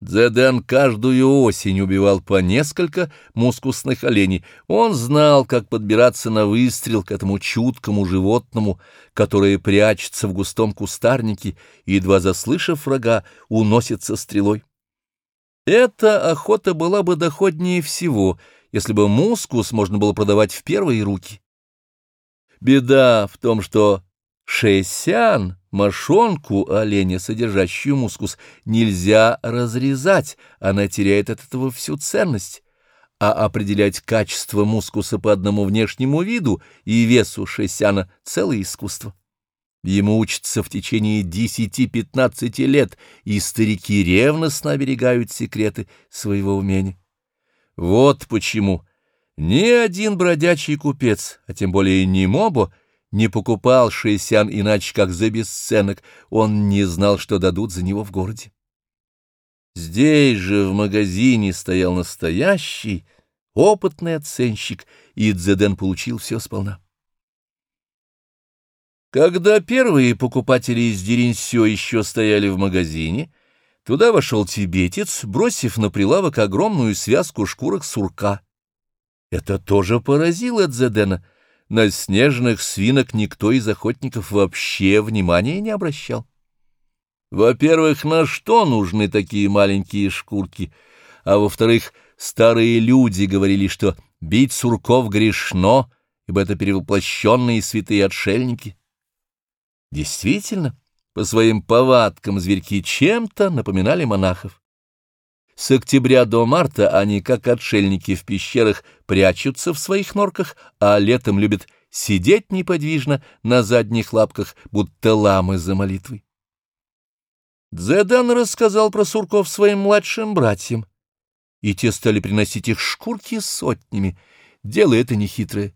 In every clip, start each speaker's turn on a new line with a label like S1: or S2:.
S1: Дзеден каждую осень убивал по несколько мускусных оленей. Он знал, как подбираться на выстрел к этому чуткому животному, которое прячется в густом кустарнике и, едва заслышав врага, уносится стрелой. Эта охота была бы доходнее всего, если бы мускус можно было продавать в первые руки. Беда в том, что Шейсян, мошонку оленя, содержащую мускус, нельзя разрезать, она теряет от этого всю ценность. А определять качество мускуса по одному внешнему виду и весу шейсяна — целое искусство. Ему учатся в течение десяти-пятнадцати лет, и старики ревностно оберегают секреты своего умения. Вот почему ни один бродячий купец, а тем более не мобо, не покупал Шейсян иначе, как за бесценок, он не знал, что дадут за него в городе. Здесь же в магазине стоял настоящий, опытный оценщик, и Дзеден получил все сполна. Когда первые покупатели из Деренсё еще стояли в магазине, туда вошел тибетец, бросив на прилавок огромную связку шкурок сурка. Это тоже поразило Дзедена — на снежных свинок никто из охотников вообще внимания не обращал. Во-первых, на что нужны такие маленькие шкурки? А во-вторых, старые люди говорили, что бить сурков грешно, ибо это перевоплощенные святые отшельники. Действительно, по своим повадкам зверьки чем-то напоминали монахов. С октября до марта они, как отшельники в пещерах, прячутся в своих норках, а летом любят сидеть неподвижно на задних лапках, будто ламы за молитвой. Дзедан рассказал про сурков своим младшим братьям, и те стали приносить их шкурки сотнями. Дело это нехитрое.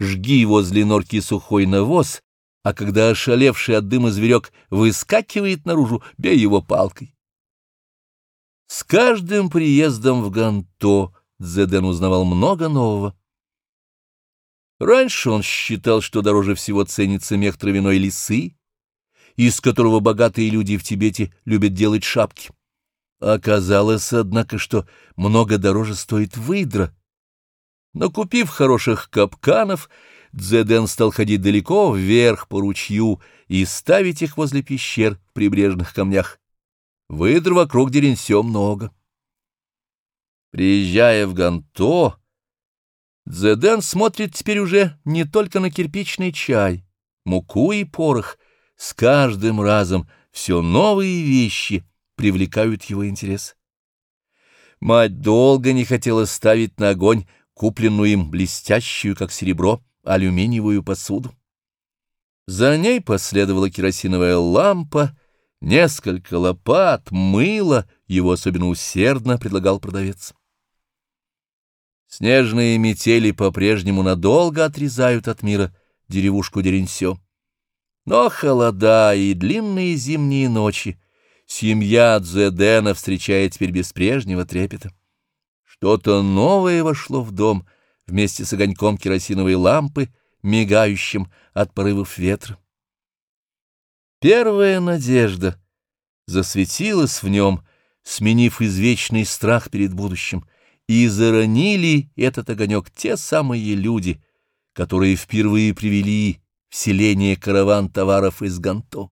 S1: Жги возле норки сухой навоз, а когда ошалевший от дыма зверек выскакивает наружу, бей его палкой. Каждым приездом в Ганто Дзеден узнавал много нового. Раньше он считал, что дороже всего ценится мех травяной лисы, из которого богатые люди в Тибете любят делать шапки. Оказалось, однако, что много дороже стоит выдра. Но купив хороших капканов, Дзеден стал ходить далеко вверх по ручью и ставить их возле пещер в прибрежных камнях. Выдр вокруг Деренсё много. Приезжая в Ганто, Дзеден смотрит теперь уже не только на кирпичный чай, муку и порох. С каждым разом все новые вещи привлекают его интерес. Мать долго не хотела ставить на огонь купленную им блестящую, как серебро, алюминиевую посуду. За ней последовала керосиновая лампа, Несколько лопат, мыло его особенно усердно предлагал продавец. Снежные метели по-прежнему надолго отрезают от мира деревушку Деренсё. Но холода и длинные зимние ночи семья Дзедена встречает теперь без прежнего трепета. Что-то новое вошло в дом вместе с огоньком керосиновой лампы, мигающим от порывов ветра. Первая надежда засветилась в нем, сменив извечный страх перед будущим, и заронили этот огонек те самые люди, которые впервые привели в селение караван товаров из Ганто.